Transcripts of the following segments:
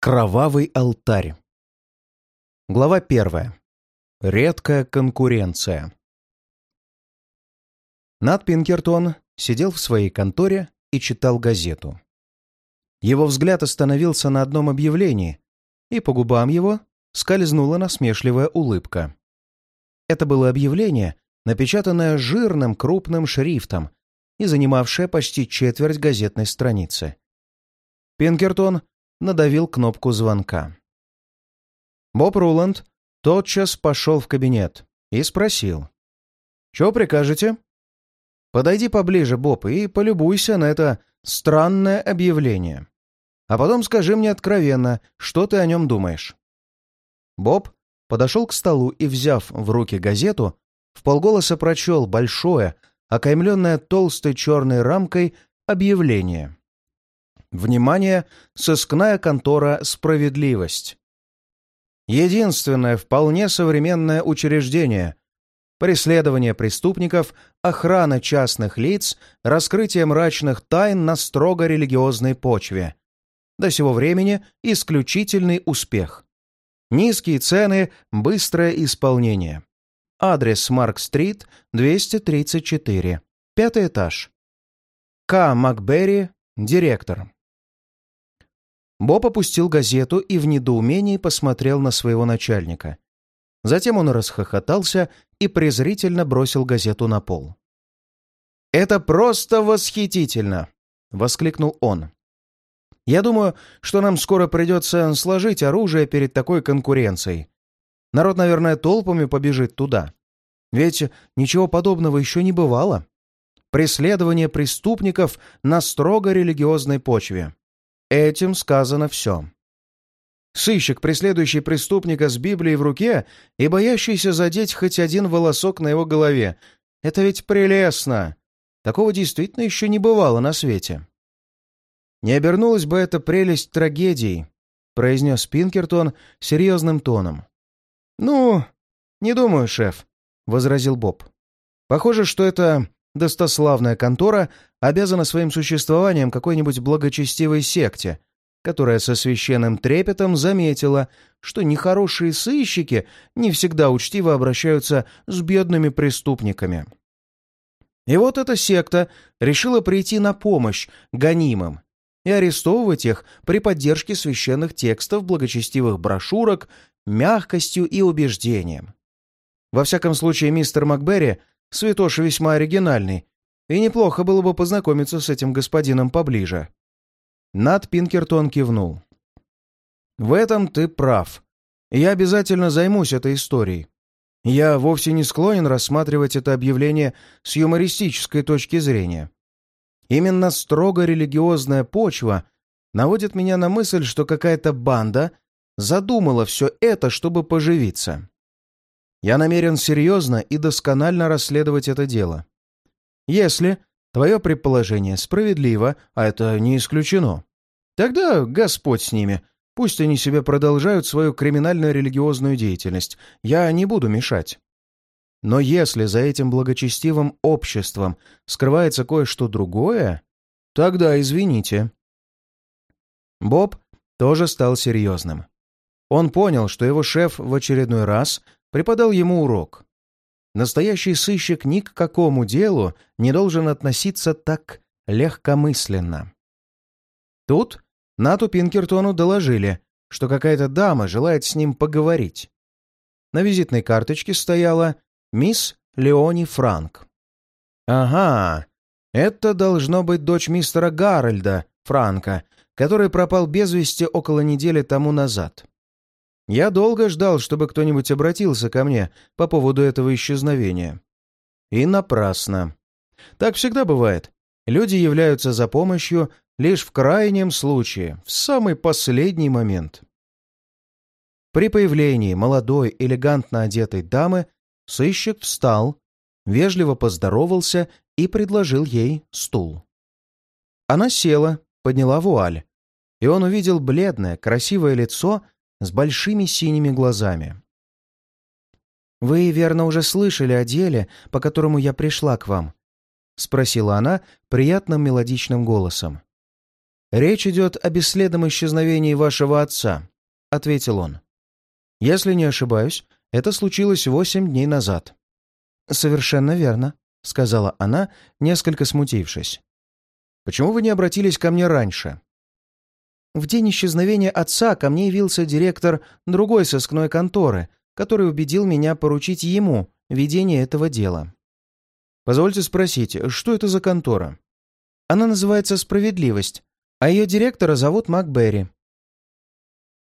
Кровавый алтарь. Глава первая. Редкая конкуренция. Нат Пинкертон сидел в своей конторе и читал газету. Его взгляд остановился на одном объявлении, и по губам его скользнула насмешливая улыбка. Это было объявление, напечатанное жирным крупным шрифтом и занимавшее почти четверть газетной страницы. Пинкертон надавил кнопку звонка. Боб Руланд тотчас пошел в кабинет и спросил. «Чего прикажете?» «Подойди поближе, Боб, и полюбуйся на это странное объявление. А потом скажи мне откровенно, что ты о нем думаешь». Боб подошел к столу и, взяв в руки газету, в полголоса прочел большое, окаймленное толстой черной рамкой, объявление. Внимание, сыскная контора «Справедливость». Единственное вполне современное учреждение. Преследование преступников, охрана частных лиц, раскрытие мрачных тайн на строго религиозной почве. До сего времени исключительный успех. Низкие цены, быстрое исполнение. Адрес Марк-стрит, 234. Пятый этаж. К. Макберри, директор. Боб опустил газету и в недоумении посмотрел на своего начальника. Затем он расхохотался и презрительно бросил газету на пол. «Это просто восхитительно!» — воскликнул он. «Я думаю, что нам скоро придется сложить оружие перед такой конкуренцией. Народ, наверное, толпами побежит туда. Ведь ничего подобного еще не бывало. Преследование преступников на строго религиозной почве. Этим сказано все. Сыщик, преследующий преступника с Библией в руке и боящийся задеть хоть один волосок на его голове. Это ведь прелестно! Такого действительно еще не бывало на свете. «Не обернулась бы эта прелесть трагедией», — произнес Пинкертон серьезным тоном. «Ну, не думаю, шеф», — возразил Боб. «Похоже, что это достославная контора обязана своим существованием какой-нибудь благочестивой секте, которая со священным трепетом заметила, что нехорошие сыщики не всегда учтиво обращаются с бедными преступниками. И вот эта секта решила прийти на помощь гонимым и арестовывать их при поддержке священных текстов, благочестивых брошюрок, мягкостью и убеждением. Во всяком случае, мистер Макберри Святош весьма оригинальный, и неплохо было бы познакомиться с этим господином поближе. Над Пинкертон кивнул. «В этом ты прав. Я обязательно займусь этой историей. Я вовсе не склонен рассматривать это объявление с юмористической точки зрения. Именно строго религиозная почва наводит меня на мысль, что какая-то банда задумала все это, чтобы поживиться. Я намерен серьезно и досконально расследовать это дело. Если твое предположение справедливо, а это не исключено, тогда Господь с ними, пусть они себе продолжают свою криминально-религиозную деятельность, я не буду мешать. Но если за этим благочестивым обществом скрывается кое-что другое, тогда извините. Боб тоже стал серьезным. Он понял, что его шеф в очередной раз преподал ему урок. Настоящий сыщик ни к какому делу не должен относиться так легкомысленно. Тут Нату Пинкертону доложили, что какая-то дама желает с ним поговорить. На визитной карточке стояла «Мисс Леони Франк». «Ага, это должно быть дочь мистера Гарольда Франка, который пропал без вести около недели тому назад. Я долго ждал, чтобы кто-нибудь обратился ко мне по поводу этого исчезновения. И напрасно. Так всегда бывает. Люди являются за помощью лишь в крайнем случае, в самый последний момент. При появлении молодой, элегантно одетой дамы сыщик встал, вежливо поздоровался и предложил ей стул. Она села, подняла вуаль, и он увидел бледное, красивое лицо с большими синими глазами. «Вы, верно, уже слышали о деле, по которому я пришла к вам?» — спросила она приятным мелодичным голосом. «Речь идет о бесследном исчезновении вашего отца», — ответил он. «Если не ошибаюсь, это случилось восемь дней назад». «Совершенно верно», — сказала она, несколько смутившись. «Почему вы не обратились ко мне раньше?» В день исчезновения отца ко мне явился директор другой сыскной конторы, который убедил меня поручить ему ведение этого дела. Позвольте спросить, что это за контора? Она называется «Справедливость», а ее директора зовут Макберри.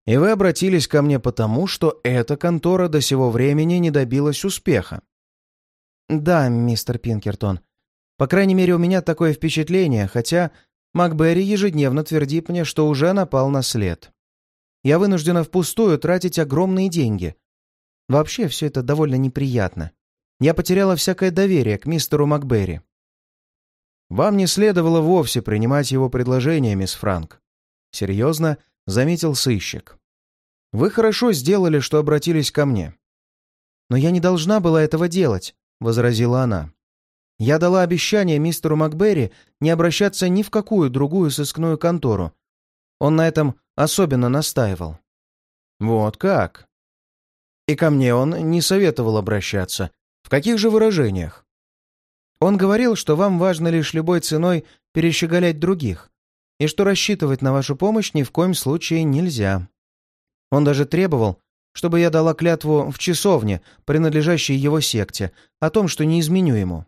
И вы обратились ко мне потому, что эта контора до сего времени не добилась успеха. Да, мистер Пинкертон. По крайней мере, у меня такое впечатление, хотя Макберри ежедневно твердит мне, что уже напал на след. Я вынуждена впустую тратить огромные деньги. Вообще, все это довольно неприятно. Я потеряла всякое доверие к мистеру Макберри. «Вам не следовало вовсе принимать его предложение, мисс Франк», — серьезно заметил сыщик. «Вы хорошо сделали, что обратились ко мне». «Но я не должна была этого делать», — возразила она. «Я дала обещание мистеру Макберри не обращаться ни в какую другую сыскную контору. Он на этом особенно настаивал». «Вот как?» «И ко мне он не советовал обращаться. В каких же выражениях?» Он говорил, что вам важно лишь любой ценой перещеголять других, и что рассчитывать на вашу помощь ни в коем случае нельзя. Он даже требовал, чтобы я дала клятву в часовне, принадлежащей его секте, о том, что не изменю ему.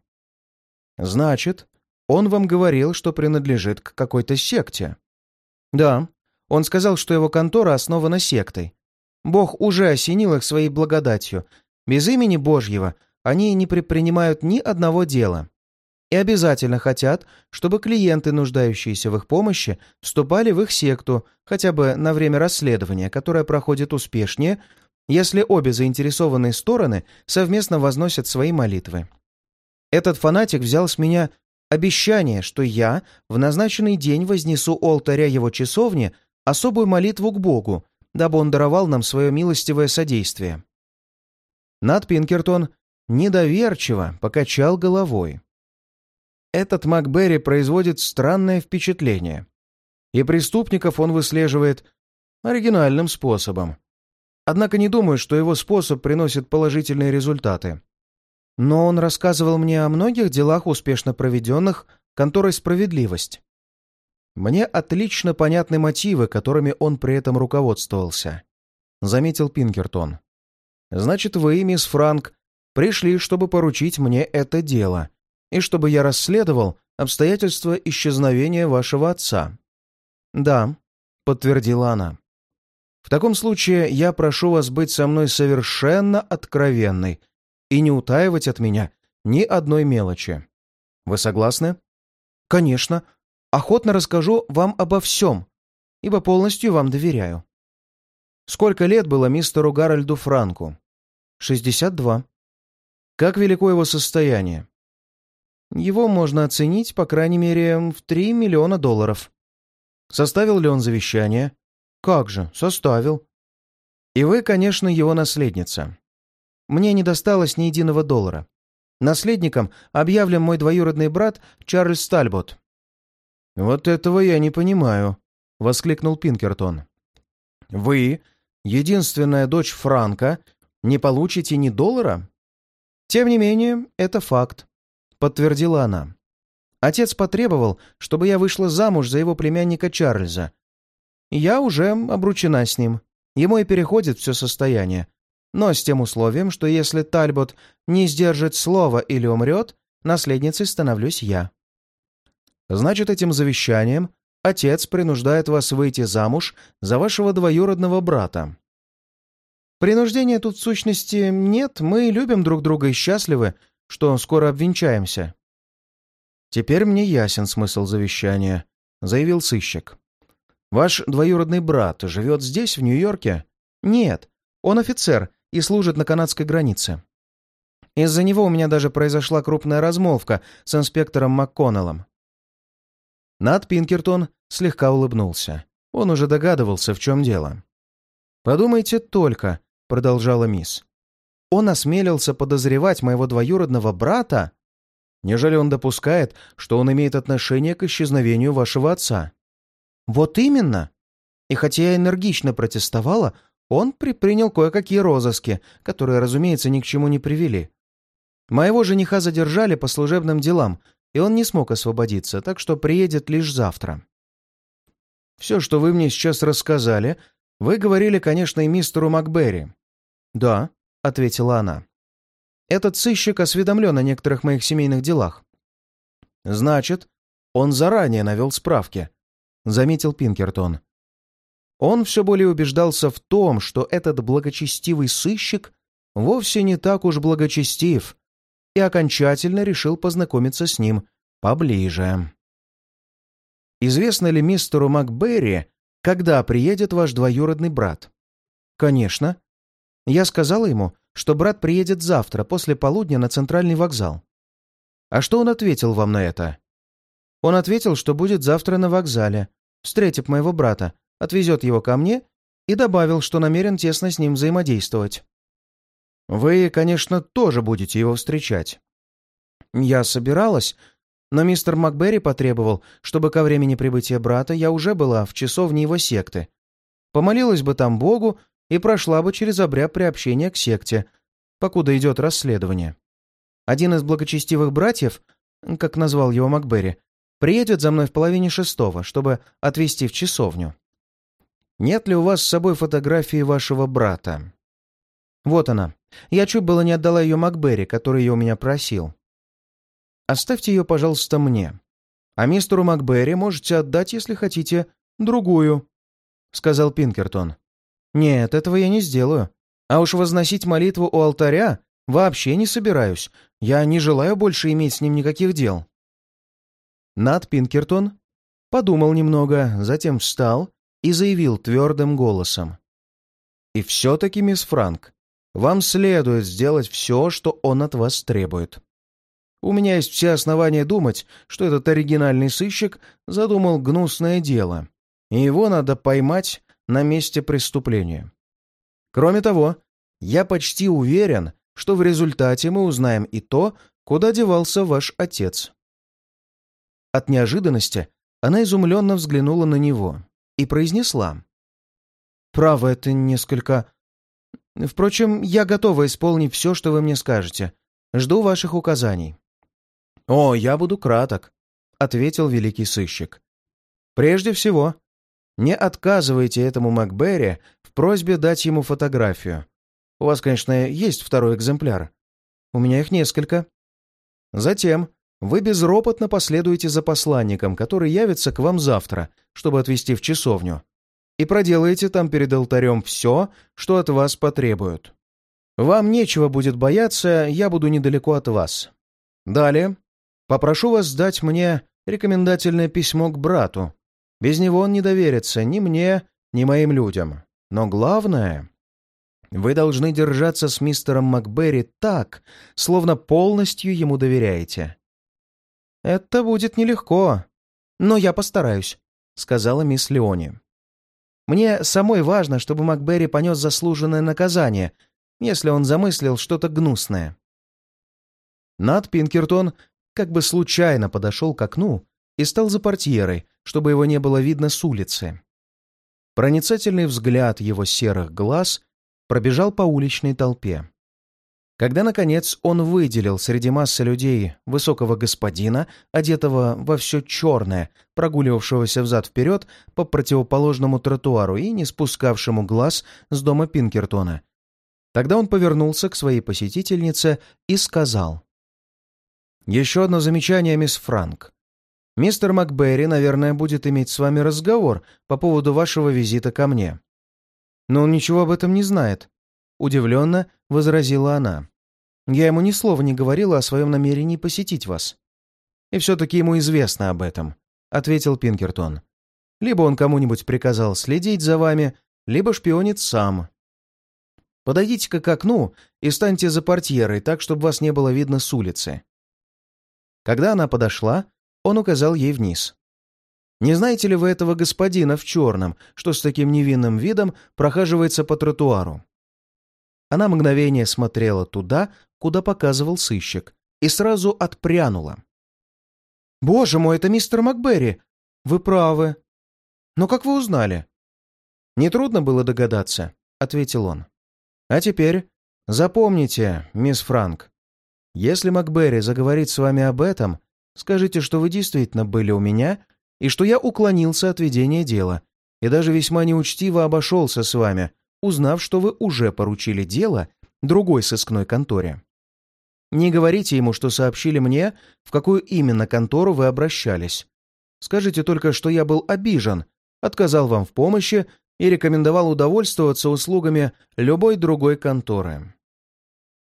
Значит, он вам говорил, что принадлежит к какой-то секте? Да. Он сказал, что его контора основана сектой. Бог уже осенил их своей благодатью. Без имени Божьего они не предпринимают ни одного дела. И обязательно хотят, чтобы клиенты, нуждающиеся в их помощи, вступали в их секту хотя бы на время расследования, которое проходит успешнее, если обе заинтересованные стороны совместно возносят свои молитвы. Этот фанатик взял с меня обещание, что я в назначенный день вознесу у алтаря его часовни особую молитву к Богу, дабы он даровал нам свое милостивое содействие. Над Пинкертон недоверчиво покачал головой. Этот Макберри производит странное впечатление. И преступников он выслеживает оригинальным способом. Однако не думаю, что его способ приносит положительные результаты. Но он рассказывал мне о многих делах, успешно проведенных конторой «Справедливость». Мне отлично понятны мотивы, которыми он при этом руководствовался, — заметил Пинкертон. Значит, вы, мисс Франк, пришли, чтобы поручить мне это дело, и чтобы я расследовал обстоятельства исчезновения вашего отца». «Да», — подтвердила она. «В таком случае я прошу вас быть со мной совершенно откровенной и не утаивать от меня ни одной мелочи. Вы согласны?» «Конечно. Охотно расскажу вам обо всем, ибо полностью вам доверяю». «Сколько лет было мистеру Гарольду Франку?» «Шестьдесят два». Как велико его состояние? Его можно оценить, по крайней мере, в 3 миллиона долларов. Составил ли он завещание? Как же, составил. И вы, конечно, его наследница. Мне не досталось ни единого доллара. Наследником объявлен мой двоюродный брат Чарльз Тальбот. «Вот этого я не понимаю», — воскликнул Пинкертон. «Вы, единственная дочь Франка, не получите ни доллара?» «Тем не менее, это факт», — подтвердила она. «Отец потребовал, чтобы я вышла замуж за его племянника Чарльза. Я уже обручена с ним. Ему и переходит все состояние. Но с тем условием, что если Тальбот не сдержит слова или умрет, наследницей становлюсь я». «Значит, этим завещанием отец принуждает вас выйти замуж за вашего двоюродного брата», Принуждения тут в сущности нет, мы любим друг друга и счастливы, что скоро обвенчаемся». «Теперь мне ясен смысл завещания», — заявил сыщик. «Ваш двоюродный брат живет здесь, в Нью-Йорке?» «Нет, он офицер и служит на канадской границе. Из-за него у меня даже произошла крупная размолвка с инспектором МакКоннеллом». Над Пинкертон слегка улыбнулся. Он уже догадывался, в чем дело. «Подумайте только, продолжала мисс. «Он осмелился подозревать моего двоюродного брата? Нежели он допускает, что он имеет отношение к исчезновению вашего отца?» «Вот именно!» И хотя я энергично протестовала, он предпринял кое-какие розыски, которые, разумеется, ни к чему не привели. Моего жениха задержали по служебным делам, и он не смог освободиться, так что приедет лишь завтра. Все, что вы мне сейчас рассказали, вы говорили, конечно, и мистеру Макберри. «Да», — ответила она. «Этот сыщик осведомлен о некоторых моих семейных делах». «Значит, он заранее навел справки», — заметил Пинкертон. Он все более убеждался в том, что этот благочестивый сыщик вовсе не так уж благочестив, и окончательно решил познакомиться с ним поближе. «Известно ли мистеру Макберри, когда приедет ваш двоюродный брат?» «Конечно. Я сказала ему, что брат приедет завтра после полудня на центральный вокзал». «А что он ответил вам на это?» Он ответил, что будет завтра на вокзале, встретит моего брата, отвезет его ко мне и добавил, что намерен тесно с ним взаимодействовать. Вы, конечно, тоже будете его встречать. Я собиралась, но мистер Макберри потребовал, чтобы ко времени прибытия брата я уже была в часовне его секты. Помолилась бы там Богу и прошла бы через обряд приобщения к секте, покуда идет расследование. Один из благочестивых братьев, как назвал его Макберри, приедет за мной в половине шестого, чтобы отвезти в часовню. Нет ли у вас с собой фотографии вашего брата? Вот она. Я чуть было не отдала ее Макберри, который ее у меня просил. Оставьте ее, пожалуйста, мне. А мистеру Макберри можете отдать, если хотите, другую», — сказал Пинкертон. «Нет, этого я не сделаю. А уж возносить молитву у алтаря вообще не собираюсь. Я не желаю больше иметь с ним никаких дел». Над Пинкертон подумал немного, затем встал и заявил твердым голосом. «И все-таки, мисс Франк, вам следует сделать все, что он от вас требует. У меня есть все основания думать, что этот оригинальный сыщик задумал гнусное дело, и его надо поймать на месте преступления. Кроме того, я почти уверен, что в результате мы узнаем и то, куда девался ваш отец». От неожиданности она изумленно взглянула на него и произнесла. «Право, это несколько Впрочем, я готова исполнить все, что вы мне скажете. Жду ваших указаний». «О, я буду краток», — ответил великий сыщик. «Прежде всего, не отказывайте этому Макберри в просьбе дать ему фотографию. У вас, конечно, есть второй экземпляр. У меня их несколько. Затем вы безропотно последуете за посланником, который явится к вам завтра, чтобы отвезти в часовню и проделаете там перед алтарем все, что от вас потребуют. Вам нечего будет бояться, я буду недалеко от вас. Далее попрошу вас сдать мне рекомендательное письмо к брату. Без него он не доверится ни мне, ни моим людям. Но главное, вы должны держаться с мистером Макберри так, словно полностью ему доверяете. «Это будет нелегко, но я постараюсь», — сказала мисс Леони. Мне самой важно, чтобы Макберри понес заслуженное наказание, если он замыслил что-то гнусное. Над Пинкертон как бы случайно подошел к окну и стал за портьерой, чтобы его не было видно с улицы. Проницательный взгляд его серых глаз пробежал по уличной толпе. Когда, наконец, он выделил среди массы людей высокого господина, одетого во все черное, прогуливавшегося взад-вперед по противоположному тротуару и не спускавшему глаз с дома Пинкертона, тогда он повернулся к своей посетительнице и сказал. «Еще одно замечание, мисс Франк. Мистер Макберри, наверное, будет иметь с вами разговор по поводу вашего визита ко мне. Но он ничего об этом не знает», — удивленно возразила она. Я ему ни слова не говорила о своем намерении посетить вас. И все-таки ему известно об этом, — ответил Пинкертон. Либо он кому-нибудь приказал следить за вами, либо шпионит сам. Подойдите-ка к окну и станьте за портьерой, так, чтобы вас не было видно с улицы. Когда она подошла, он указал ей вниз. «Не знаете ли вы этого господина в черном, что с таким невинным видом прохаживается по тротуару?» Она мгновение смотрела туда, куда показывал сыщик, и сразу отпрянула. «Боже мой, это мистер Макберри! Вы правы!» «Но как вы узнали?» «Нетрудно было догадаться», — ответил он. «А теперь запомните, мисс Франк, если МакБерри заговорит с вами об этом, скажите, что вы действительно были у меня и что я уклонился от ведения дела и даже весьма неучтиво обошелся с вами, узнав, что вы уже поручили дело другой сыскной конторе. Не говорите ему, что сообщили мне, в какую именно контору вы обращались. Скажите только, что я был обижен, отказал вам в помощи и рекомендовал удовольствоваться услугами любой другой конторы.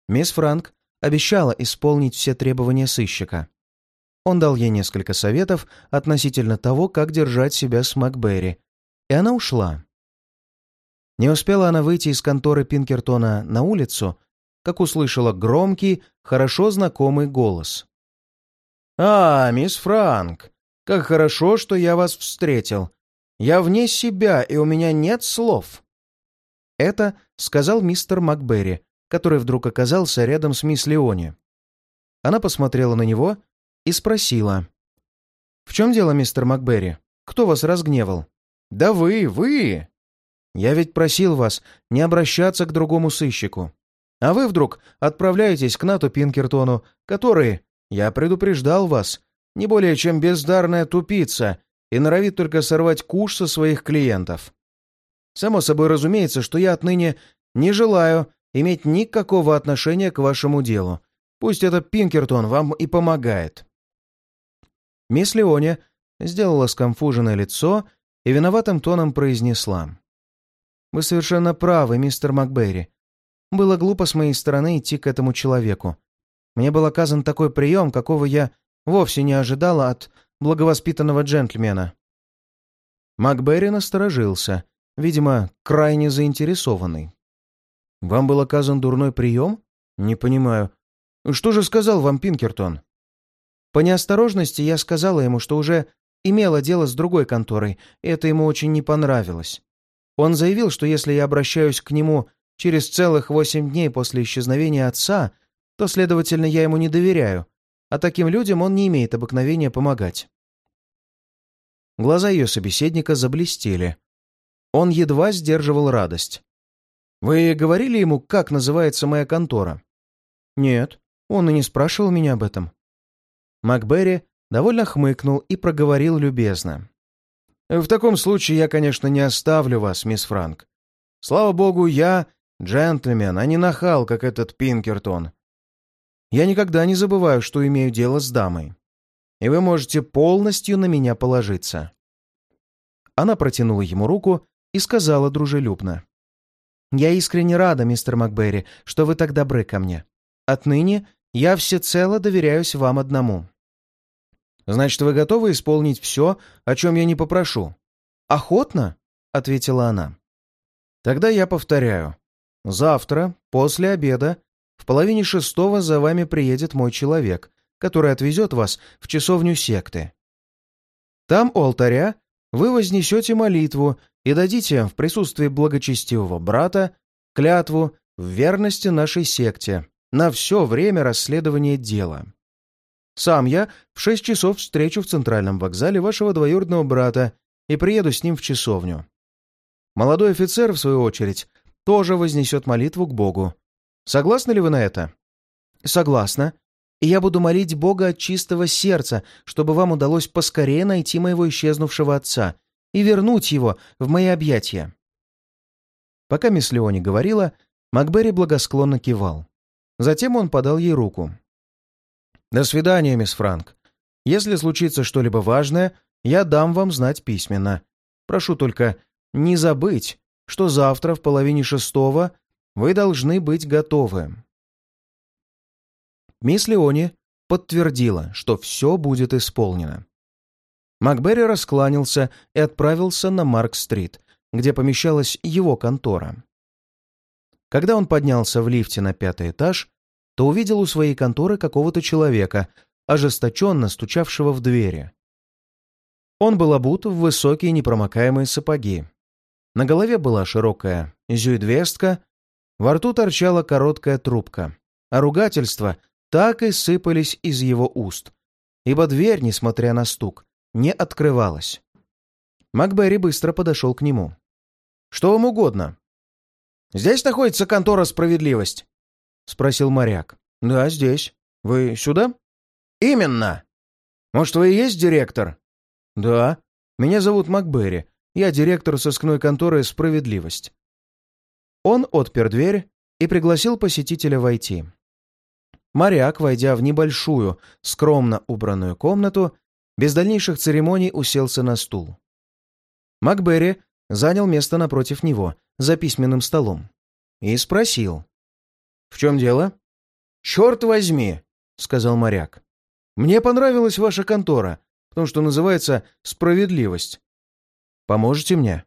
Мисс Франк обещала исполнить все требования сыщика. Он дал ей несколько советов относительно того, как держать себя с Макберри, и она ушла. Не успела она выйти из конторы Пинкертона на улицу, как услышала громкий, хорошо знакомый голос. «А, мисс Франк, как хорошо, что я вас встретил. Я вне себя, и у меня нет слов». Это сказал мистер Макберри, который вдруг оказался рядом с мисс Леони. Она посмотрела на него и спросила. «В чем дело, мистер Макберри? Кто вас разгневал?» «Да вы, вы!» «Я ведь просил вас не обращаться к другому сыщику. А вы вдруг отправляетесь к Нату Пинкертону, который, я предупреждал вас, не более чем бездарная тупица и норовит только сорвать куш со своих клиентов. Само собой разумеется, что я отныне не желаю иметь никакого отношения к вашему делу. Пусть это Пинкертон вам и помогает». Мисс Леоне сделала скомфуженное лицо и виноватым тоном произнесла. «Вы совершенно правы, мистер Макберри. Было глупо с моей стороны идти к этому человеку. Мне был оказан такой прием, какого я вовсе не ожидала от благовоспитанного джентльмена». Макберри насторожился, видимо, крайне заинтересованный. «Вам был оказан дурной прием? Не понимаю. Что же сказал вам Пинкертон?» По неосторожности я сказала ему, что уже имела дело с другой конторой, и это ему очень не понравилось. Он заявил, что если я обращаюсь к нему через целых восемь дней после исчезновения отца, то, следовательно, я ему не доверяю, а таким людям он не имеет обыкновения помогать. Глаза ее собеседника заблестели. Он едва сдерживал радость. «Вы говорили ему, как называется моя контора?» «Нет, он и не спрашивал меня об этом». Макберри довольно хмыкнул и проговорил любезно. «В таком случае я, конечно, не оставлю вас, мисс Франк. Слава богу, я джентльмен, а не нахал, как этот Пинкертон. Я никогда не забываю, что имею дело с дамой. И вы можете полностью на меня положиться». Она протянула ему руку и сказала дружелюбно. «Я искренне рада, мистер Макберри, что вы так добры ко мне. Отныне я всецело доверяюсь вам одному». Значит, вы готовы исполнить все, о чем я не попрошу?» «Охотно?» — ответила она. «Тогда я повторяю. Завтра, после обеда, в половине шестого за вами приедет мой человек, который отвезет вас в часовню секты. Там, у алтаря, вы вознесете молитву и дадите в присутствии благочестивого брата клятву в верности нашей секте на все время расследования дела. Сам я в шесть часов встречу в центральном вокзале вашего двоюродного брата и приеду с ним в часовню. Молодой офицер, в свою очередь, тоже вознесет молитву к Богу. Согласны ли вы на это? Согласна. И я буду молить Бога от чистого сердца, чтобы вам удалось поскорее найти моего исчезнувшего отца и вернуть его в мои объятия. Пока мисс Леони говорила, Макберри благосклонно кивал. Затем он подал ей руку. «До свидания, мисс Франк. Если случится что-либо важное, я дам вам знать письменно. Прошу только не забыть, что завтра в половине шестого вы должны быть готовы». Мисс Леони подтвердила, что все будет исполнено. Макберри раскланялся и отправился на Марк-стрит, где помещалась его контора. Когда он поднялся в лифте на пятый этаж, то увидел у своей конторы какого-то человека, ожесточенно стучавшего в двери. Он был обут в высокие непромокаемые сапоги. На голове была широкая зюйдвестка, во рту торчала короткая трубка, а ругательства так и сыпались из его уст, ибо дверь, несмотря на стук, не открывалась. Макберри быстро подошел к нему. «Что вам угодно?» «Здесь находится контора «Справедливость»?» — спросил моряк. «Да, здесь. Вы сюда?» «Именно! Может, вы и есть директор?» «Да. Меня зовут Макберри. Я директор сыскной конторы «Справедливость». Он отпер дверь и пригласил посетителя войти. Моряк, войдя в небольшую, скромно убранную комнату, без дальнейших церемоний уселся на стул. Макберри занял место напротив него, за письменным столом, и спросил. «В чем дело?» «Черт возьми!» — сказал моряк. «Мне понравилась ваша контора, потому что называется «Справедливость». Поможете мне?»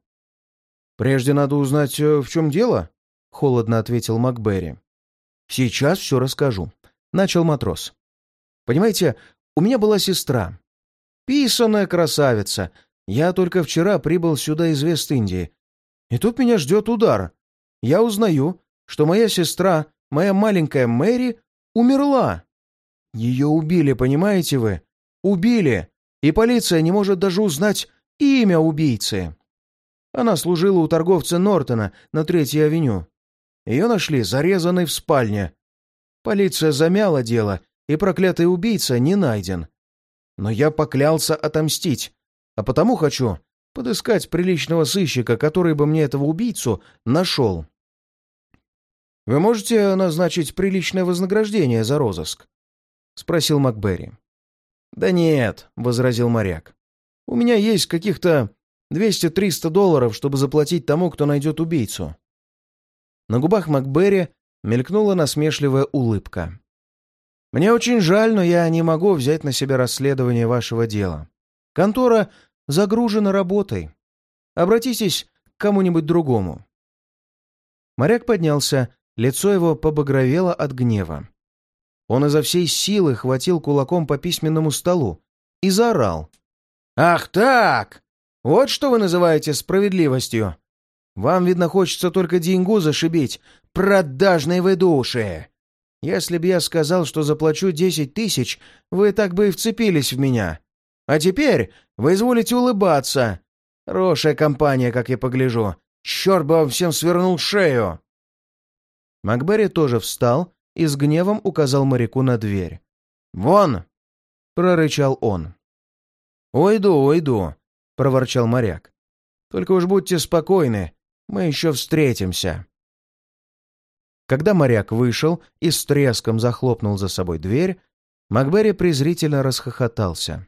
«Прежде надо узнать, э, в чем дело», — холодно ответил Макберри. «Сейчас все расскажу», — начал матрос. «Понимаете, у меня была сестра. Писаная красавица. Я только вчера прибыл сюда из Вест-Индии. И тут меня ждет удар. Я узнаю, что моя сестра, моя маленькая Мэри, умерла. Ее убили, понимаете вы? Убили. И полиция не может даже узнать имя убийцы. Она служила у торговца Нортона на Третьей авеню. Ее нашли зарезанной в спальне. Полиция замяла дело, и проклятый убийца не найден. Но я поклялся отомстить, а потому хочу подыскать приличного сыщика, который бы мне этого убийцу нашел. «Вы можете назначить приличное вознаграждение за розыск?» — спросил Макберри. «Да нет», — возразил моряк. «У меня есть каких-то 200-300 долларов, чтобы заплатить тому, кто найдет убийцу». На губах Макберри мелькнула насмешливая улыбка. «Мне очень жаль, но я не могу взять на себя расследование вашего дела. Контора загружена работой. Обратитесь к кому-нибудь другому». Моряк поднялся, лицо его побагровело от гнева. Он изо всей силы хватил кулаком по письменному столу и заорал. «Ах так! Вот что вы называете справедливостью! Вам, видно, хочется только деньгу зашибить, продажные вы души! Если б я сказал, что заплачу десять тысяч, вы так бы и вцепились в меня. А теперь вы изволите улыбаться. Хорошая компания, как я погляжу. Черт бы вам всем свернул шею!» Макберри тоже встал и с гневом указал моряку на дверь. «Вон!» — прорычал он. «Уйду, уйду!» — проворчал моряк. «Только уж будьте спокойны, мы еще встретимся!» Когда моряк вышел и с треском захлопнул за собой дверь, Макберри презрительно расхохотался.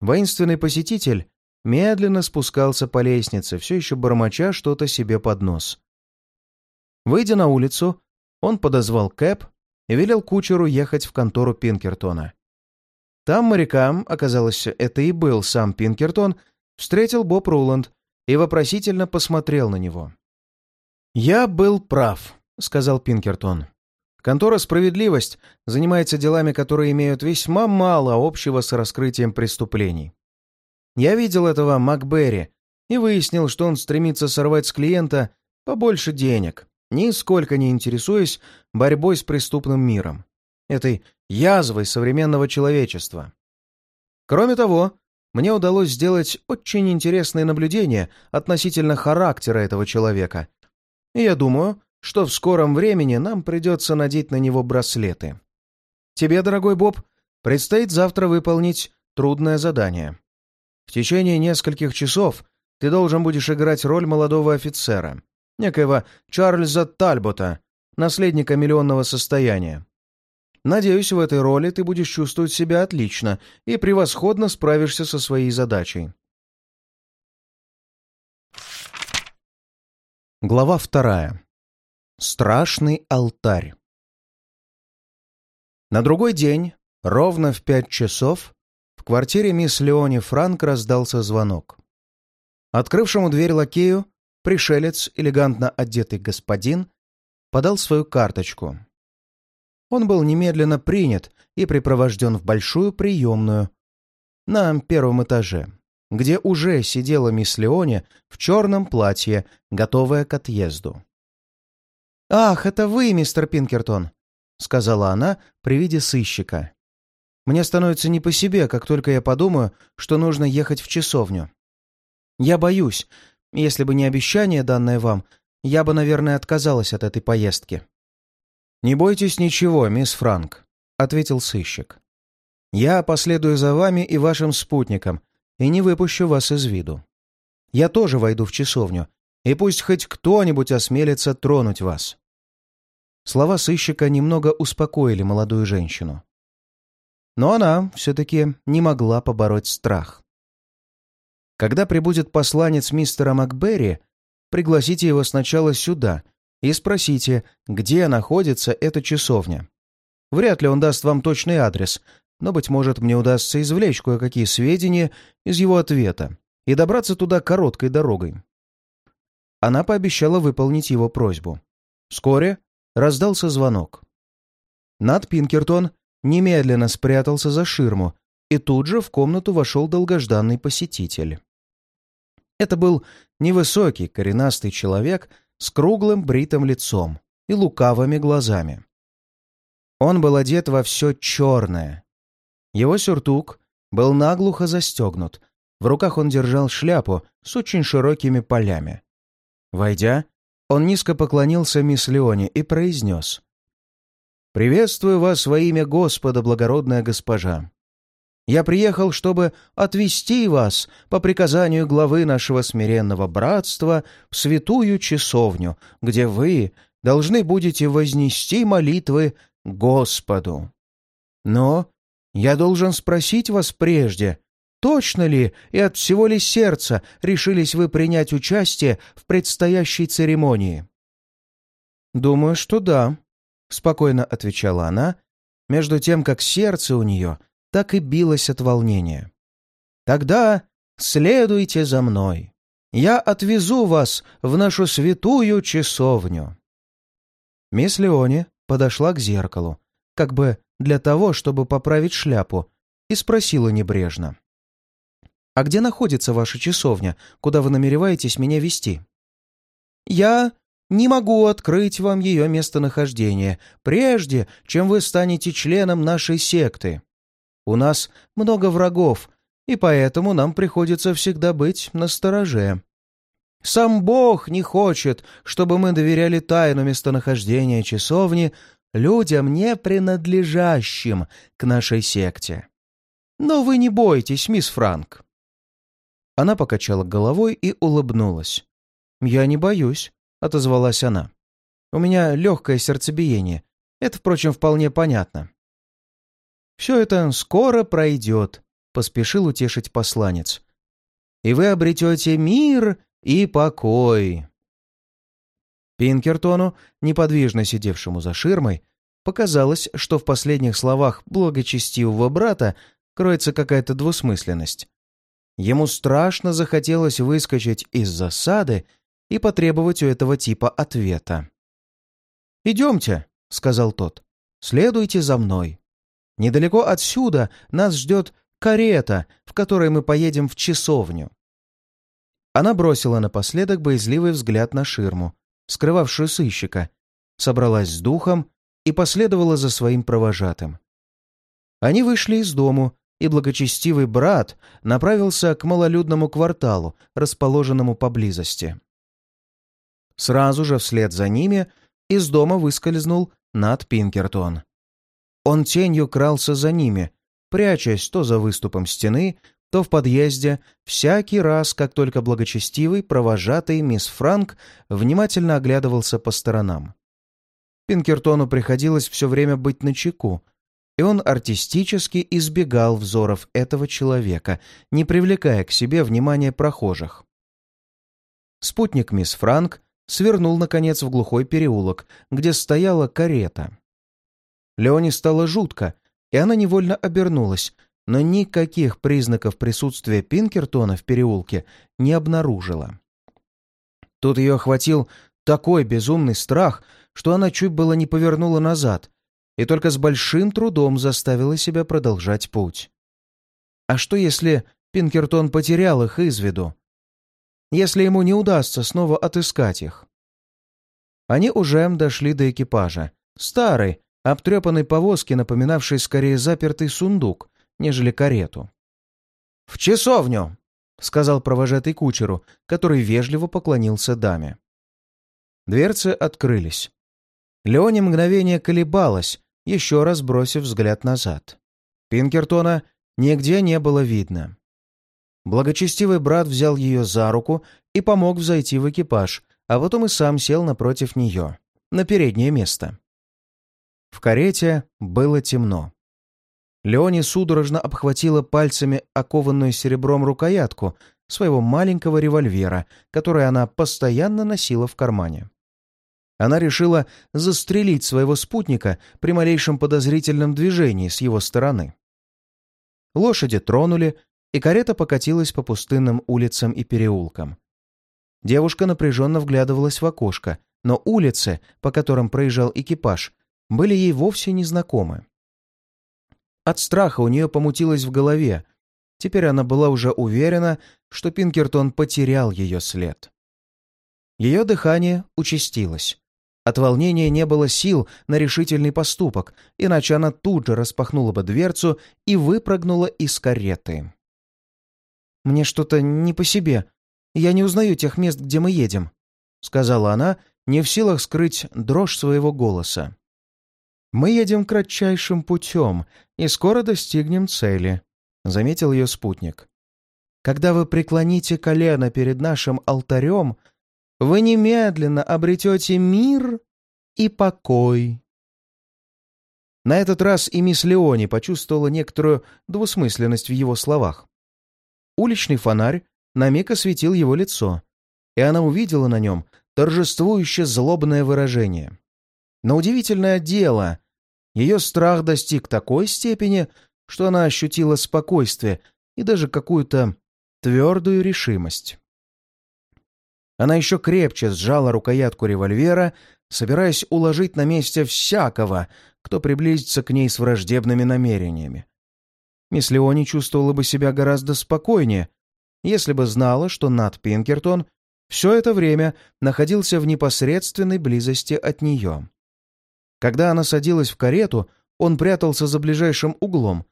Воинственный посетитель медленно спускался по лестнице, все еще бормоча что-то себе под нос. Выйдя на улицу, он подозвал Кэп и велел кучеру ехать в контору Пинкертона. Там морякам, оказалось, это и был сам Пинкертон, встретил Боб Руланд и вопросительно посмотрел на него. «Я был прав», — сказал Пинкертон. Контора «Справедливость» занимается делами, которые имеют весьма мало общего с раскрытием преступлений. Я видел этого Макберри и выяснил, что он стремится сорвать с клиента побольше денег, нисколько не интересуясь борьбой с преступным миром, этой язвой современного человечества. Кроме того, мне удалось сделать очень интересные наблюдения относительно характера этого человека, и я думаю, что в скором времени нам придется надеть на него браслеты. Тебе, дорогой Боб, предстоит завтра выполнить трудное задание. В течение нескольких часов ты должен будешь играть роль молодого офицера, некоего Чарльза Тальбота, наследника миллионного состояния. Надеюсь, в этой роли ты будешь чувствовать себя отлично и превосходно справишься со своей задачей. Глава вторая. Страшный алтарь. На другой день, ровно в пять часов, в квартире мисс Леони Франк раздался звонок. Открывшему дверь лакею, пришелец, элегантно одетый господин, подал свою карточку. Он был немедленно принят и припровожден в большую приемную на первом этаже, где уже сидела мисс Леони в черном платье, готовая к отъезду. «Ах, это вы, мистер Пинкертон!» — сказала она при виде сыщика. «Мне становится не по себе, как только я подумаю, что нужно ехать в часовню». Я боюсь. Если бы не обещание, данное вам, я бы, наверное, отказалась от этой поездки». «Не бойтесь ничего, мисс Франк», — ответил сыщик. «Я последую за вами и вашим спутником и не выпущу вас из виду. Я тоже войду в часовню, и пусть хоть кто-нибудь осмелится тронуть вас». Слова сыщика немного успокоили молодую женщину. Но она все-таки не могла побороть страх. Когда прибудет посланец мистера Макберри, пригласите его сначала сюда и спросите, где находится эта часовня. Вряд ли он даст вам точный адрес, но, быть может, мне удастся извлечь кое-какие сведения из его ответа и добраться туда короткой дорогой. Она пообещала выполнить его просьбу. Вскоре раздался звонок. Над Пинкертон немедленно спрятался за ширму, и тут же в комнату вошел долгожданный посетитель. Это был невысокий, коренастый человек с круглым бритым лицом и лукавыми глазами. Он был одет во все черное. Его сюртук был наглухо застегнут, в руках он держал шляпу с очень широкими полями. Войдя, он низко поклонился мисс Леоне и произнес. «Приветствую вас во имя Господа, благородная госпожа. Я приехал, чтобы отвести вас по приказанию главы нашего смиренного братства в святую часовню, где вы должны будете вознести молитвы Господу. Но я должен спросить вас прежде, точно ли и от всего ли сердца решились вы принять участие в предстоящей церемонии? «Думаю, что да», — спокойно отвечала она, между тем, как сердце у нее — так и билась от волнения. «Тогда следуйте за мной. Я отвезу вас в нашу святую часовню». Мисс Леони подошла к зеркалу, как бы для того, чтобы поправить шляпу, и спросила небрежно. «А где находится ваша часовня, куда вы намереваетесь меня вести?» «Я не могу открыть вам ее местонахождение, прежде чем вы станете членом нашей секты», у нас много врагов, и поэтому нам приходится всегда быть настороже. Сам Бог не хочет, чтобы мы доверяли тайну местонахождения часовни людям, не принадлежащим к нашей секте. Но вы не бойтесь, мисс Франк. Она покачала головой и улыбнулась. «Я не боюсь», — отозвалась она. «У меня легкое сердцебиение. Это, впрочем, вполне понятно. Все это скоро пройдет», — поспешил утешить посланец. «И вы обретете мир и покой». Пинкертону, неподвижно сидевшему за ширмой, показалось, что в последних словах благочестивого брата кроется какая-то двусмысленность. Ему страшно захотелось выскочить из засады и потребовать у этого типа ответа. «Идемте», — сказал тот, — «следуйте за мной». Недалеко отсюда нас ждет карета, в которой мы поедем в часовню». Она бросила напоследок боязливый взгляд на ширму, скрывавшую сыщика, собралась с духом и последовала за своим провожатым. Они вышли из дому, и благочестивый брат направился к малолюдному кварталу, расположенному поблизости. Сразу же вслед за ними из дома выскользнул Нат Пинкертон. Он тенью крался за ними, прячась то за выступом стены, то в подъезде, всякий раз, как только благочестивый, провожатый мисс Франк внимательно оглядывался по сторонам. Пинкертону приходилось все время быть начеку, и он артистически избегал взоров этого человека, не привлекая к себе внимания прохожих. Спутник мисс Франк свернул, наконец, в глухой переулок, где стояла карета. Леоне стало жутко, и она невольно обернулась, но никаких признаков присутствия Пинкертона в переулке не обнаружила. Тут ее охватил такой безумный страх, что она чуть было не повернула назад и только с большим трудом заставила себя продолжать путь. А что, если Пинкертон потерял их из виду? Если ему не удастся снова отыскать их? Они уже дошли до экипажа, старой, обтрепанной повозки, напоминавшей скорее запертый сундук, нежели карету. «В часовню!» — сказал провожатый кучеру, который вежливо поклонился даме. Дверцы открылись. Леони мгновение колебалась, еще раз бросив взгляд назад. Пинкертона нигде не было видно. Благочестивый брат взял ее за руку и помог взойти в экипаж, а потом и сам сел напротив нее, на переднее место. В карете было темно. Леони судорожно обхватила пальцами окованную серебром рукоятку своего маленького револьвера, который она постоянно носила в кармане. Она решила застрелить своего спутника при малейшем подозрительном движении с его стороны. Лошади тронули, и карета покатилась по пустынным улицам и переулкам. Девушка напряженно вглядывалась в окошко, но улицы, по которым проезжал экипаж, были ей вовсе не знакомы. От страха у нее помутилось в голове. Теперь она была уже уверена, что Пинкертон потерял ее след. Ее дыхание участилось. От волнения не было сил на решительный поступок, иначе она тут же распахнула бы дверцу и выпрыгнула из кареты. «Мне что-то не по себе. Я не узнаю тех мест, где мы едем», — сказала она, не в силах скрыть дрожь своего голоса. «Мы едем кратчайшим путем и скоро достигнем цели», — заметил ее спутник. «Когда вы преклоните колено перед нашим алтарем, вы немедленно обретете мир и покой». На этот раз и мисс Леони почувствовала некоторую двусмысленность в его словах. Уличный фонарь на миг осветил его лицо, и она увидела на нем торжествующе злобное выражение. Но удивительное дело, ее страх достиг такой степени, что она ощутила спокойствие и даже какую-то твердую решимость. Она еще крепче сжала рукоятку револьвера, собираясь уложить на месте всякого, кто приблизится к ней с враждебными намерениями. Мисс Леони чувствовала бы себя гораздо спокойнее, если бы знала, что Нат Пинкертон все это время находился в непосредственной близости от нее. Когда она садилась в карету, он прятался за ближайшим углом,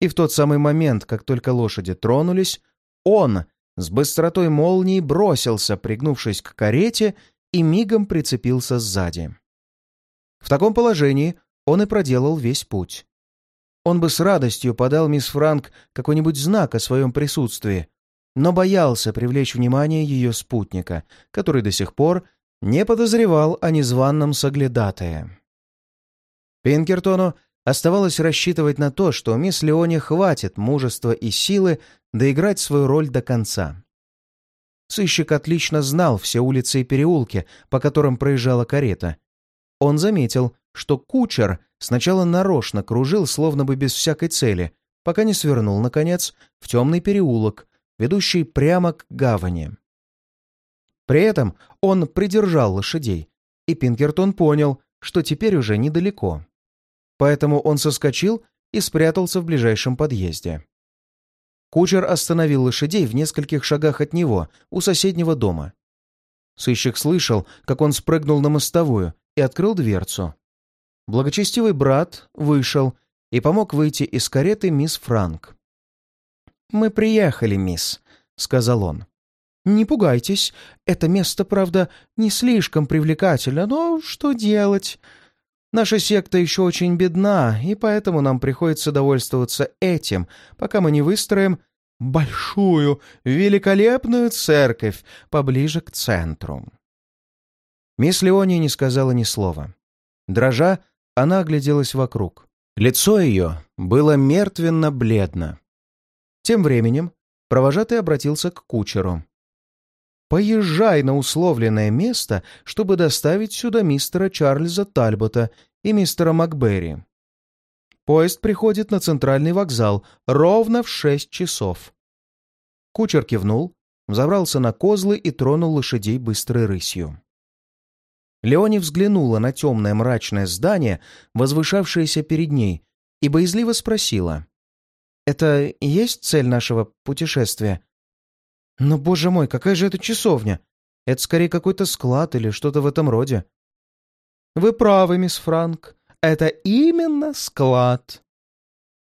и в тот самый момент, как только лошади тронулись, он с быстротой молнии бросился, пригнувшись к карете, и мигом прицепился сзади. В таком положении он и проделал весь путь. Он бы с радостью подал мисс Франк какой-нибудь знак о своем присутствии, но боялся привлечь внимание ее спутника, который до сих пор не подозревал о незваном соглядатае. Пинкертону оставалось рассчитывать на то, что мисс Леоне хватит мужества и силы доиграть свою роль до конца. Сыщик отлично знал все улицы и переулки, по которым проезжала карета. Он заметил, что кучер сначала нарочно кружил, словно бы без всякой цели, пока не свернул, наконец, в темный переулок, ведущий прямо к гавани. При этом он придержал лошадей, и Пинкертон понял, что теперь уже недалеко. Поэтому он соскочил и спрятался в ближайшем подъезде. Кучер остановил лошадей в нескольких шагах от него, у соседнего дома. Сыщик слышал, как он спрыгнул на мостовую и открыл дверцу. Благочестивый брат вышел и помог выйти из кареты мисс Франк. «Мы приехали, мисс», — сказал он. «Не пугайтесь, это место, правда, не слишком привлекательно, но что делать? Наша секта еще очень бедна, и поэтому нам приходится довольствоваться этим, пока мы не выстроим большую, великолепную церковь поближе к центру». Мисс Леония не сказала ни слова. Дрожа, она огляделась вокруг. Лицо ее было мертвенно-бледно. Тем временем провожатый обратился к кучеру. «Поезжай на условленное место, чтобы доставить сюда мистера Чарльза Тальбота и мистера Макберри. Поезд приходит на центральный вокзал ровно в шесть часов». Кучер кивнул, забрался на козлы и тронул лошадей быстрой рысью. Леони взглянула на темное мрачное здание, возвышавшееся перед ней, и боязливо спросила. Это есть цель нашего путешествия? Но, боже мой, какая же это часовня? Это скорее какой-то склад или что-то в этом роде. Вы правы, мисс Франк. Это именно склад.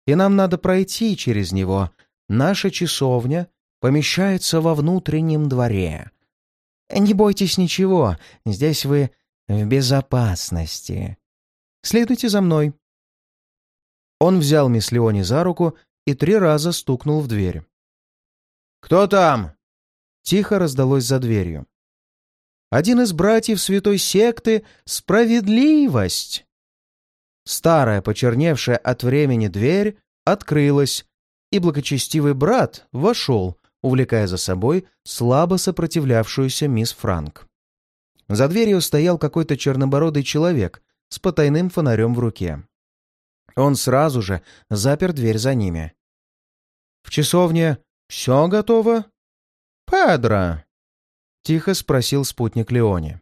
И нам надо пройти через него. Наша часовня помещается во внутреннем дворе. Не бойтесь ничего, здесь вы в безопасности. Следуйте за мной». Он взял мисс Леони за руку и три раза стукнул в дверь. «Кто там?» Тихо раздалось за дверью. «Один из братьев святой секты — справедливость!» Старая, почерневшая от времени дверь открылась, и благочестивый брат вошел, увлекая за собой слабо сопротивлявшуюся мисс Франк. За дверью стоял какой-то чернобородый человек с потайным фонарем в руке. Он сразу же запер дверь за ними. «В часовне все готово?» «Педро!» — тихо спросил спутник Леони.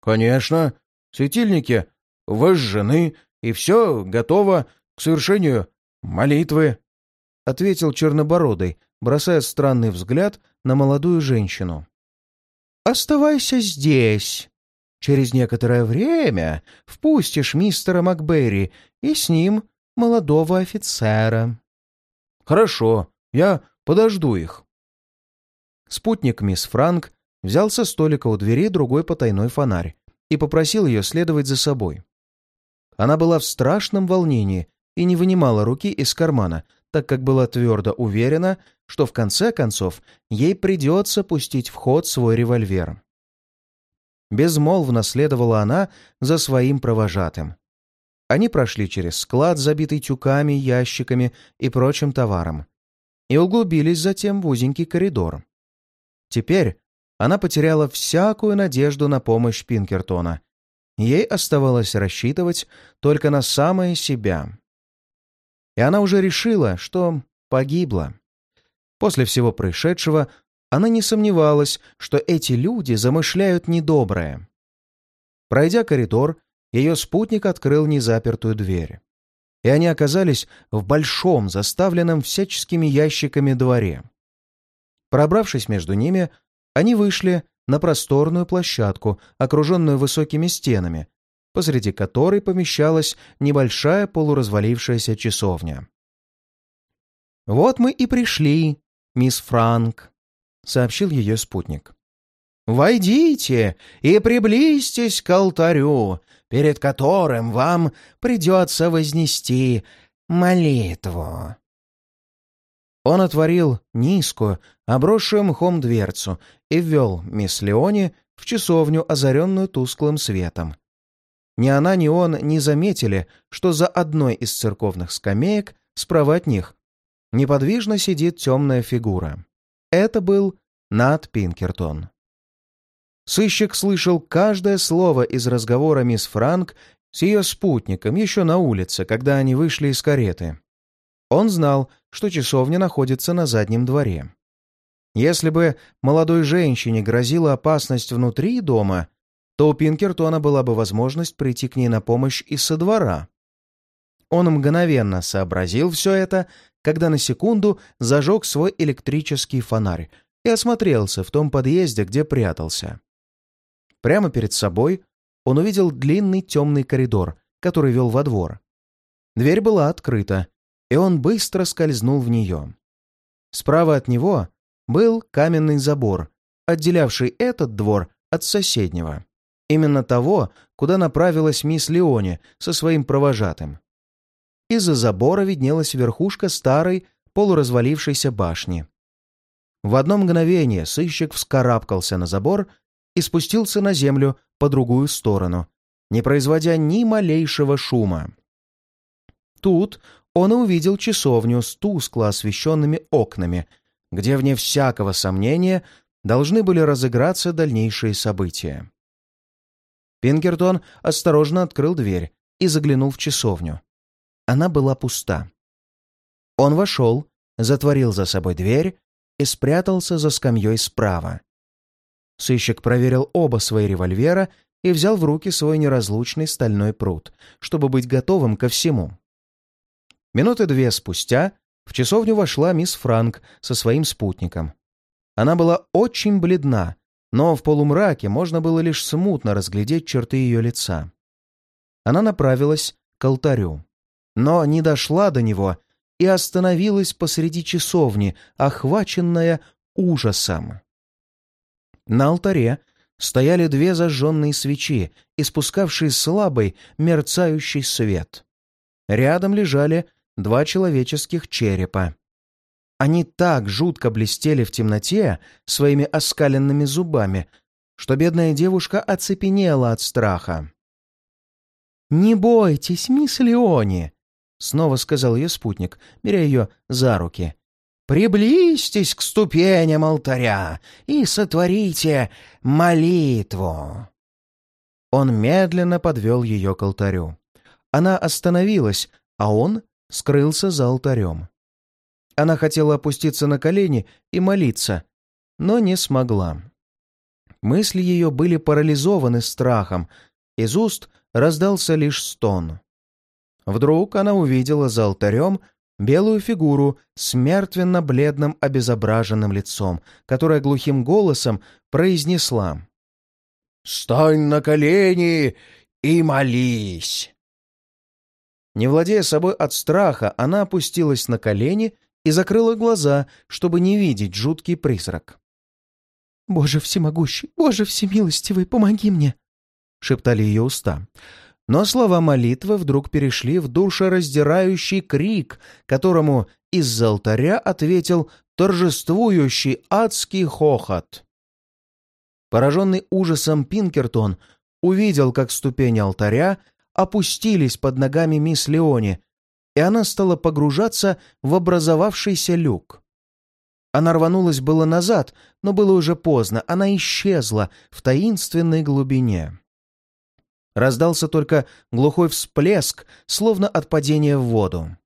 «Конечно. Светильники выжжены, и все готово к совершению молитвы», — ответил Чернобородый, бросая странный взгляд на молодую женщину. «Оставайся здесь. Через некоторое время впустишь мистера Макберри и с ним молодого офицера». «Хорошо, я подожду их». Спутник мисс Франк взял со столика у двери другой потайной фонарь и попросил ее следовать за собой. Она была в страшном волнении и не вынимала руки из кармана, так как была твердо уверена, что в конце концов ей придется пустить в ход свой револьвер. Безмолвно следовала она за своим провожатым. Они прошли через склад, забитый тюками, ящиками и прочим товаром, и углубились затем в узенький коридор. Теперь она потеряла всякую надежду на помощь Пинкертона. Ей оставалось рассчитывать только на самое себя. И она уже решила, что погибла. После всего происшедшего она не сомневалась, что эти люди замышляют недоброе. Пройдя коридор, ее спутник открыл незапертую дверь. И они оказались в большом, заставленном всяческими ящиками дворе. Пробравшись между ними, они вышли на просторную площадку, окруженную высокими стенами, посреди которой помещалась небольшая полуразвалившаяся часовня. «Вот мы и пришли, мисс Франк», — сообщил ее спутник. «Войдите и приблизьтесь к алтарю, перед которым вам придется вознести молитву». Он отворил низкую, обросшую мхом дверцу и ввел мисс Леони в часовню, озаренную тусклым светом. Ни она, ни он не заметили, что за одной из церковных скамеек справа от них неподвижно сидит темная фигура. Это был Нат Пинкертон. Сыщик слышал каждое слово из разговора мисс Франк с ее спутником еще на улице, когда они вышли из кареты. Он знал, что часовня находится на заднем дворе. Если бы молодой женщине грозила опасность внутри дома, то у Пинкертона была бы возможность прийти к ней на помощь из со двора. Он мгновенно сообразил все это, когда на секунду зажег свой электрический фонарь и осмотрелся в том подъезде, где прятался. Прямо перед собой он увидел длинный темный коридор, который вел во двор. Дверь была открыта, и он быстро скользнул в нее. Справа от него был каменный забор, отделявший этот двор от соседнего. Именно того, куда направилась мисс Леони со своим провожатым. Из-за забора виднелась верхушка старой, полуразвалившейся башни. В одно мгновение сыщик вскарабкался на забор и спустился на землю по другую сторону, не производя ни малейшего шума. Тут он увидел часовню с тускло освещенными окнами, где, вне всякого сомнения, должны были разыграться дальнейшие события. Пинкертон осторожно открыл дверь и заглянул в часовню. Она была пуста. Он вошел, затворил за собой дверь и спрятался за скамьей справа. Сыщик проверил оба свои револьвера и взял в руки свой неразлучный стальной пруд, чтобы быть готовым ко всему. Минуты две спустя в часовню вошла мисс Франк со своим спутником. Она была очень бледна, но в полумраке можно было лишь смутно разглядеть черты ее лица. Она направилась к алтарю, но не дошла до него и остановилась посреди часовни, охваченная ужасом. На алтаре стояли две зажженные свечи, испускавшие слабый, мерцающий свет. Рядом лежали два человеческих черепа. Они так жутко блестели в темноте своими оскаленными зубами, что бедная девушка оцепенела от страха. «Не бойтесь, мисс Леони!» — снова сказал ее спутник, беря ее за руки. «Приблизьтесь к ступеням алтаря и сотворите молитву!» Он медленно подвел ее к алтарю. Она остановилась, а он скрылся за алтарем. Она хотела опуститься на колени и молиться, но не смогла. Мысли ее были парализованы страхом, из уст раздался лишь стон. Вдруг она увидела за алтарем белую фигуру с мертвенно-бледным обезображенным лицом, которая глухим голосом произнесла «Стань на колени и молись!» Не владея собой от страха, она опустилась на колени и закрыла глаза, чтобы не видеть жуткий призрак. «Боже всемогущий, Боже всемилостивый, помоги мне!» — шептали ее уста. Но слова молитвы вдруг перешли в душераздирающий крик, которому из-за алтаря ответил торжествующий адский хохот. Пораженный ужасом Пинкертон увидел, как ступени алтаря опустились под ногами мисс Леони, и она стала погружаться в образовавшийся люк. Она рванулась было назад, но было уже поздно, она исчезла в таинственной глубине. Раздался только глухой всплеск, словно от падения в воду.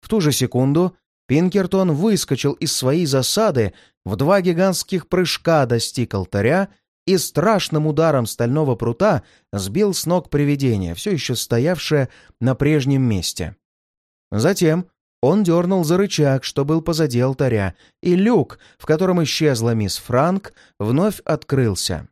В ту же секунду Пинкертон выскочил из своей засады, в два гигантских прыжка достиг алтаря и страшным ударом стального прута сбил с ног привидение, все еще стоявшее на прежнем месте. Затем он дернул за рычаг, что был позади алтаря, и люк, в котором исчезла мисс Франк, вновь открылся.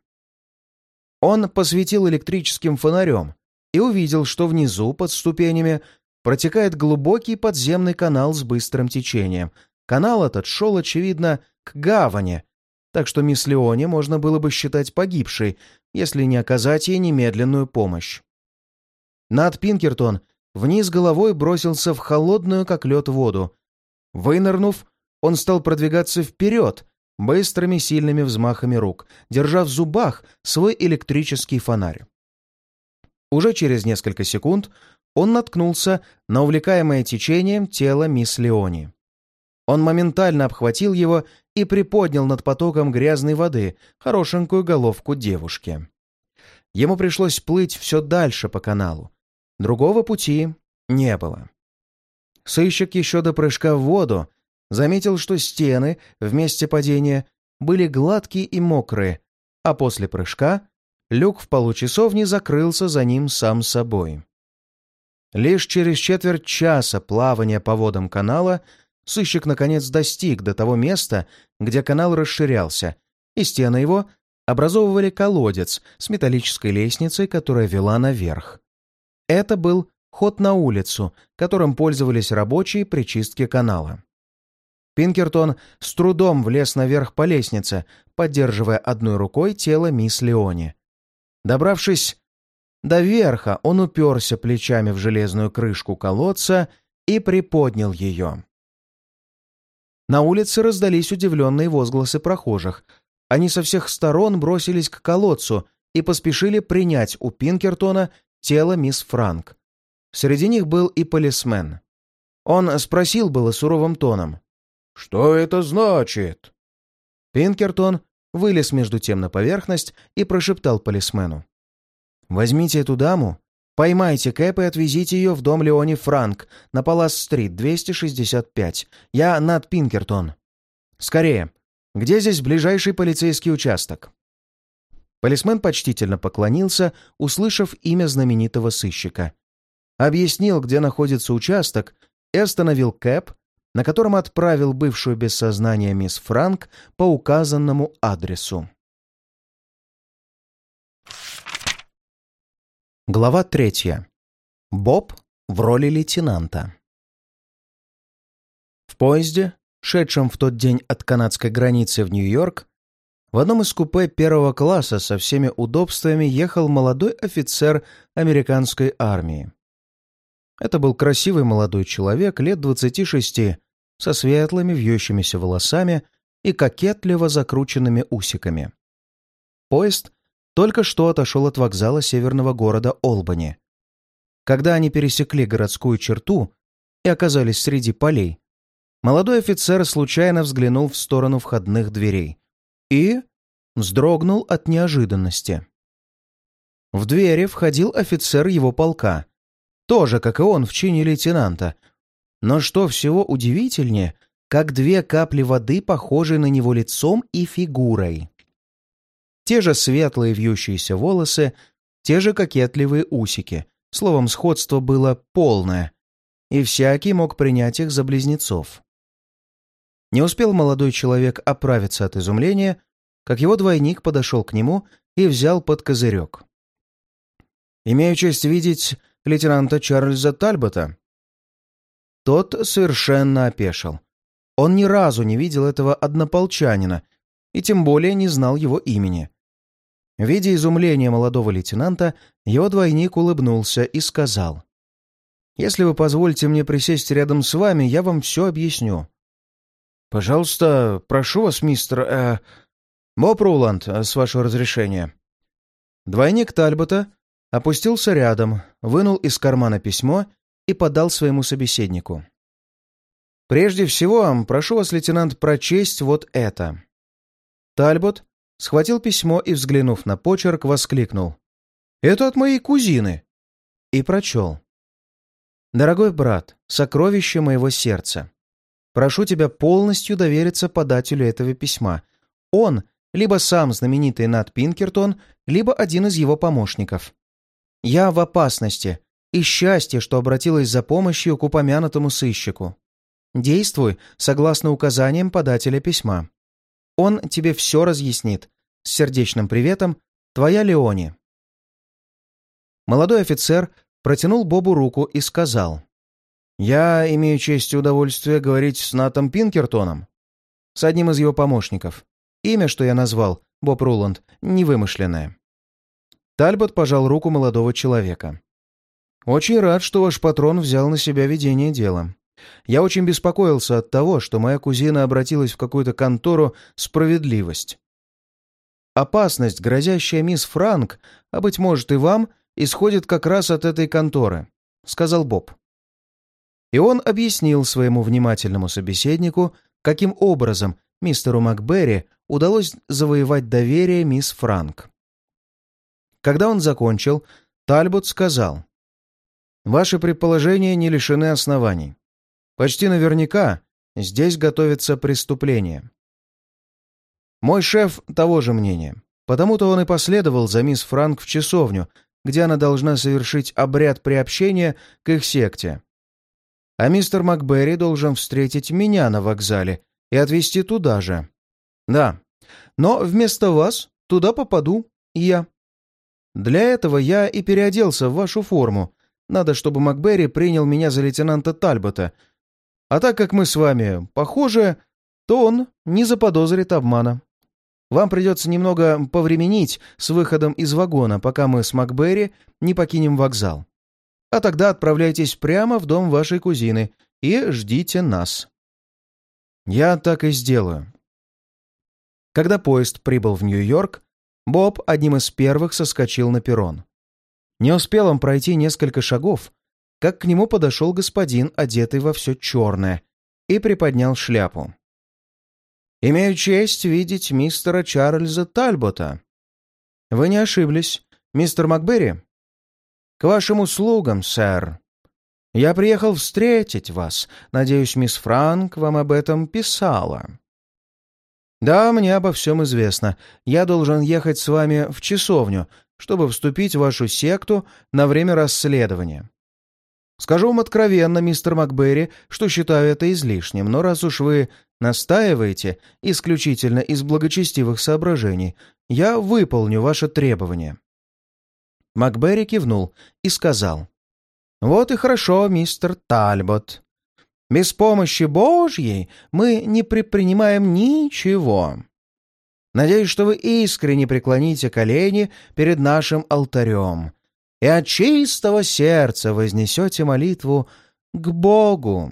Он посветил электрическим фонарем и увидел, что внизу, под ступенями, протекает глубокий подземный канал с быстрым течением. Канал этот шел, очевидно, к гавани, так что мисс Леоне можно было бы считать погибшей, если не оказать ей немедленную помощь. Над Пинкертон вниз головой бросился в холодную, как лед, воду. Вынырнув, он стал продвигаться вперед, быстрыми сильными взмахами рук, держа в зубах свой электрический фонарь. Уже через несколько секунд он наткнулся на увлекаемое течением тело мисс Леони. Он моментально обхватил его и приподнял над потоком грязной воды хорошенькую головку девушки. Ему пришлось плыть все дальше по каналу. Другого пути не было. Сыщик еще до прыжка в воду заметил, что стены в месте падения были гладкие и мокрые, а после прыжка люк в получасовни закрылся за ним сам собой. Лишь через четверть часа плавания по водам канала сыщик наконец достиг до того места, где канал расширялся, и стены его образовывали колодец с металлической лестницей, которая вела наверх. Это был ход на улицу, которым пользовались рабочие при чистке канала. Пинкертон с трудом влез наверх по лестнице, поддерживая одной рукой тело мисс Леони. Добравшись до верха, он уперся плечами в железную крышку колодца и приподнял ее. На улице раздались удивленные возгласы прохожих. Они со всех сторон бросились к колодцу и поспешили принять у Пинкертона тело мисс Франк. Среди них был и полисмен. Он спросил было суровым тоном. «Что это значит?» Пинкертон вылез между тем на поверхность и прошептал полисмену. «Возьмите эту даму, поймайте Кэп и отвезите ее в дом Леони Франк на Палас-стрит, 265. Я над Пинкертон. Скорее, где здесь ближайший полицейский участок?» Полисмен почтительно поклонился, услышав имя знаменитого сыщика. Объяснил, где находится участок, и остановил Кэп, на котором отправил бывшую без сознания мисс Франк по указанному адресу. Глава третья. Боб в роли лейтенанта. В поезде шедшем в тот день от канадской границы в Нью-Йорк, в одном из купе первого класса со всеми удобствами ехал молодой офицер американской армии. Это был красивый молодой человек лет 26, со светлыми вьющимися волосами и кокетливо закрученными усиками. Поезд только что отошел от вокзала северного города Олбани. Когда они пересекли городскую черту и оказались среди полей, молодой офицер случайно взглянул в сторону входных дверей и вздрогнул от неожиданности. В двери входил офицер его полка, тоже, как и он, в чине лейтенанта. Но что всего удивительнее, как две капли воды, похожие на него лицом и фигурой. Те же светлые вьющиеся волосы, те же кокетливые усики. Словом, сходство было полное, и всякий мог принять их за близнецов. Не успел молодой человек оправиться от изумления, как его двойник подошел к нему и взял под козырек. «Имею честь видеть лейтенанта Чарльза Тальбота». Тот совершенно опешил. Он ни разу не видел этого однополчанина и тем более не знал его имени. Видя изумление молодого лейтенанта, его двойник улыбнулся и сказал. «Если вы позволите мне присесть рядом с вами, я вам все объясню». «Пожалуйста, прошу вас, мистер... Э, Боб Руланд, с вашего разрешения». Двойник Тальбота опустился рядом, вынул из кармана письмо и подал своему собеседнику. «Прежде всего, прошу вас, лейтенант, прочесть вот это». Тальбот схватил письмо и, взглянув на почерк, воскликнул. «Это от моей кузины!» И прочел. «Дорогой брат, сокровище моего сердца, прошу тебя полностью довериться подателю этого письма. Он либо сам знаменитый Нат Пинкертон, либо один из его помощников. Я в опасности, и счастье, что обратилась за помощью к упомянутому сыщику. Действуй согласно указаниям подателя письма. Он тебе все разъяснит. С сердечным приветом, твоя Леони. Молодой офицер протянул Бобу руку и сказал. «Я имею честь и удовольствие говорить с Натом Пинкертоном, с одним из его помощников. Имя, что я назвал, Боб Руланд, невымышленное». Тальбот пожал руку молодого человека. «Очень рад, что ваш патрон взял на себя ведение дела. Я очень беспокоился от того, что моя кузина обратилась в какую-то контору «Справедливость». Опасность, грозящая мисс Франк, а, быть может, и вам, исходит как раз от этой конторы», — сказал Боб. И он объяснил своему внимательному собеседнику, каким образом мистеру Макберри удалось завоевать доверие мисс Франк. Когда он закончил, Тальбот сказал, «Ваши предположения не лишены оснований. Почти наверняка здесь готовится преступление». Мой шеф того же мнения, потому-то он и последовал за мисс Франк в часовню, где она должна совершить обряд приобщения к их секте. А мистер Макберри должен встретить меня на вокзале и отвезти туда же. Да, но вместо вас туда попаду я. Для этого я и переоделся в вашу форму. Надо, чтобы Макберри принял меня за лейтенанта Тальбота. А так как мы с вами похожи, то он не заподозрит обмана. Вам придется немного повременить с выходом из вагона, пока мы с Макберри не покинем вокзал. А тогда отправляйтесь прямо в дом вашей кузины и ждите нас. Я так и сделаю. Когда поезд прибыл в Нью-Йорк, Боб одним из первых соскочил на перрон. Не успел он пройти несколько шагов, как к нему подошел господин, одетый во все черное, и приподнял шляпу. «Имею честь видеть мистера Чарльза Тальбота». «Вы не ошиблись, мистер Макберри?» «К вашим услугам, сэр. Я приехал встретить вас. Надеюсь, мисс Франк вам об этом писала». «Да, мне обо всем известно. Я должен ехать с вами в часовню, чтобы вступить в вашу секту на время расследования. Скажу вам откровенно, мистер Макберри, что считаю это излишним, но раз уж вы настаиваете исключительно из благочестивых соображений, я выполню ваше требование». Макберри кивнул и сказал. «Вот и хорошо, мистер Тальбот. Без помощи Божьей мы не предпринимаем ничего. Надеюсь, что вы искренне преклоните колени перед нашим алтарем и от чистого сердца вознесете молитву к Богу.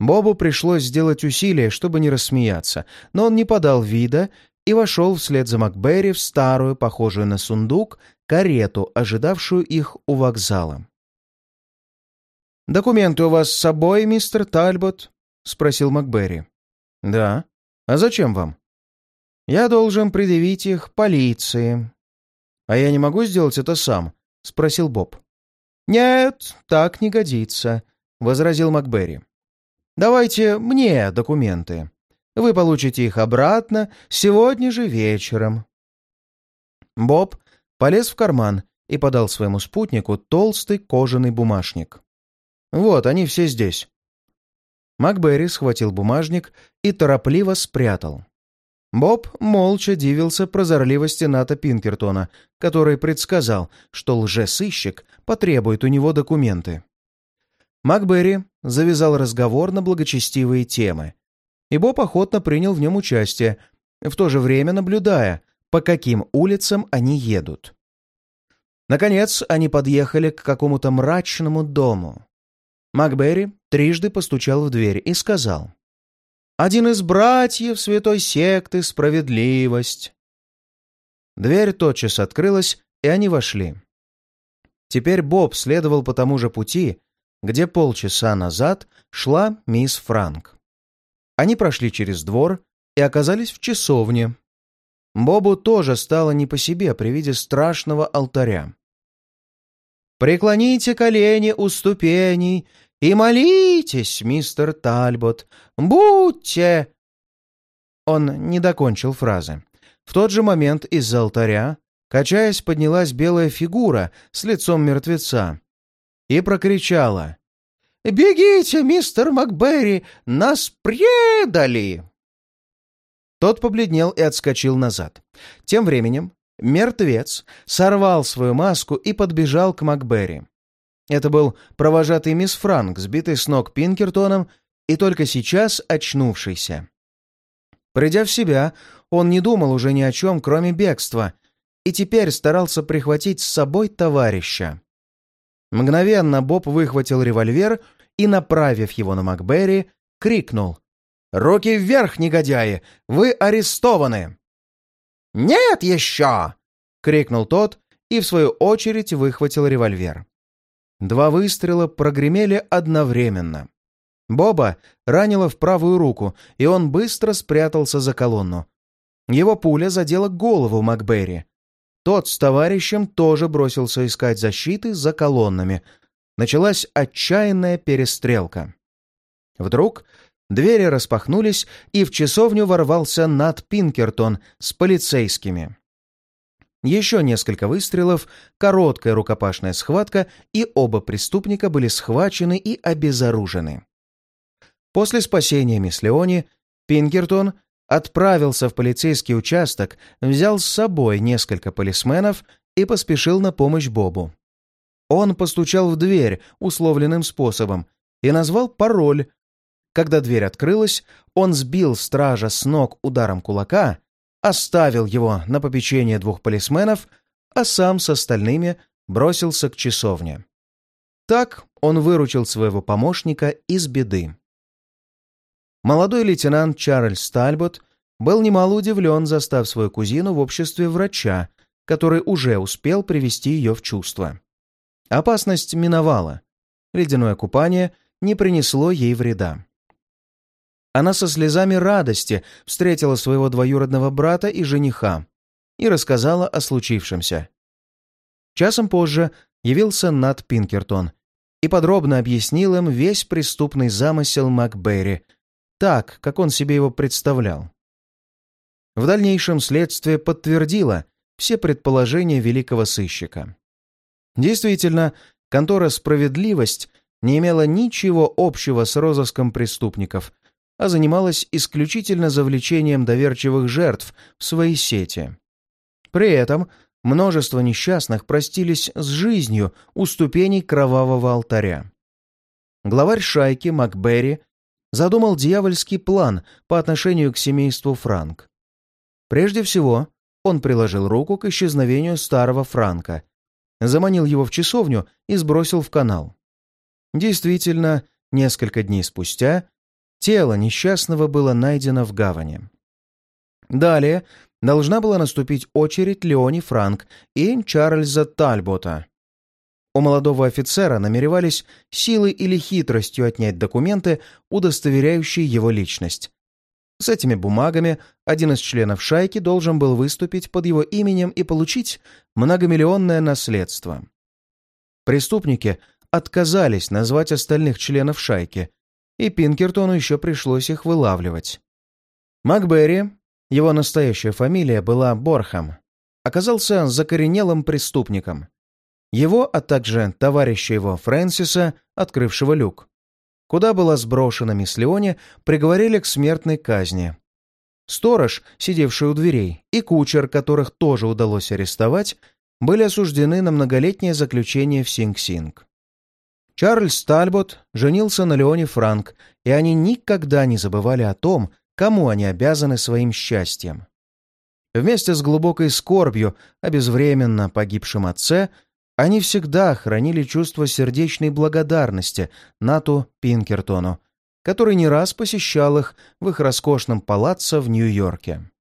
Бобу пришлось сделать усилие, чтобы не рассмеяться, но он не подал вида и вошел вслед за Макберри в старую, похожую на сундук, карету, ожидавшую их у вокзала. «Документы у вас с собой, мистер Тальбот?» — спросил Макберри. «Да. А зачем вам?» «Я должен предъявить их полиции». «А я не могу сделать это сам?» — спросил Боб. «Нет, так не годится», — возразил Макберри. «Давайте мне документы. Вы получите их обратно сегодня же вечером». Боб полез в карман и подал своему спутнику толстый кожаный бумажник. «Вот, они все здесь». Макберри схватил бумажник и торопливо спрятал. Боб молча дивился прозорливости Ната Пинкертона, который предсказал, что лжесыщик потребует у него документы. Макберри завязал разговор на благочестивые темы, и Боб охотно принял в нем участие, в то же время наблюдая, по каким улицам они едут. Наконец, они подъехали к какому-то мрачному дому. Макберри трижды постучал в дверь и сказал «Один из братьев святой секты «Справедливость». Дверь тотчас открылась, и они вошли. Теперь Боб следовал по тому же пути, где полчаса назад шла мисс Франк. Они прошли через двор и оказались в часовне. Бобу тоже стало не по себе при виде страшного алтаря. «Преклоните колени у ступеней и молитесь, мистер Тальбот, будьте...» Он не докончил фразы. В тот же момент из-за алтаря, качаясь, поднялась белая фигура с лицом мертвеца и прокричала «Бегите, мистер Макберри, нас предали!» Тот побледнел и отскочил назад. Тем временем мертвец сорвал свою маску и подбежал к Макберри. Это был провожатый мисс Франк, сбитый с ног Пинкертоном и только сейчас очнувшийся. Придя в себя, он не думал уже ни о чем, кроме бегства, и теперь старался прихватить с собой товарища. Мгновенно Боб выхватил револьвер и, направив его на Макберри, крикнул «Руки вверх, негодяи! Вы арестованы!» «Нет еще!» — крикнул тот и, в свою очередь, выхватил револьвер. Два выстрела прогремели одновременно. Боба ранило в правую руку, и он быстро спрятался за колонну. Его пуля задела голову Макберри. Тот с товарищем тоже бросился искать защиты за колоннами. Началась отчаянная перестрелка. Вдруг двери распахнулись, и в часовню ворвался Нат Пинкертон с полицейскими. Еще несколько выстрелов, короткая рукопашная схватка, и оба преступника были схвачены и обезоружены. После спасения мисс Леони, Пингертон отправился в полицейский участок, взял с собой несколько полисменов и поспешил на помощь Бобу. Он постучал в дверь условленным способом и назвал пароль. Когда дверь открылась, он сбил стража с ног ударом кулака оставил его на попечение двух полисменов, а сам с остальными бросился к часовне. Так он выручил своего помощника из беды. Молодой лейтенант Чарльз Тальбот был немало удивлен, застав свою кузину в обществе врача, который уже успел привести ее в чувство. Опасность миновала. Ледяное купание не принесло ей вреда. Она со слезами радости встретила своего двоюродного брата и жениха и рассказала о случившемся. Часом позже явился Нат Пинкертон и подробно объяснил им весь преступный замысел Макберри, так, как он себе его представлял. В дальнейшем следствие подтвердило все предположения великого сыщика. Действительно, контора «Справедливость» не имела ничего общего с розыском преступников, а занималась исключительно завлечением доверчивых жертв в свои сети. При этом множество несчастных простились с жизнью у ступеней кровавого алтаря. главарь шайки Макберри задумал дьявольский план по отношению к семейству Франк. Прежде всего, он приложил руку к исчезновению старого Франка, заманил его в часовню и сбросил в канал. Действительно, несколько дней спустя тело несчастного было найдено в гавани. Далее должна была наступить очередь Леони Франк и Чарльза Тальбота. У молодого офицера намеревались силой или хитростью отнять документы, удостоверяющие его личность. С этими бумагами один из членов шайки должен был выступить под его именем и получить многомиллионное наследство. Преступники отказались назвать остальных членов шайки, и Пинкертону еще пришлось их вылавливать. Макберри, его настоящая фамилия была Борхам, оказался закоренелым преступником. Его, а также товарища его Фрэнсиса, открывшего люк, куда была сброшена мисс Леони, приговорили к смертной казни. Сторож, сидевший у дверей, и кучер, которых тоже удалось арестовать, были осуждены на многолетнее заключение в Синг-Синг. Чарльз Тальбот женился на Леоне Франк, и они никогда не забывали о том, кому они обязаны своим счастьем. Вместе с глубокой скорбью о безвременно погибшем отце они всегда хранили чувство сердечной благодарности Нату Пинкертону, который не раз посещал их в их роскошном палаццо в Нью-Йорке.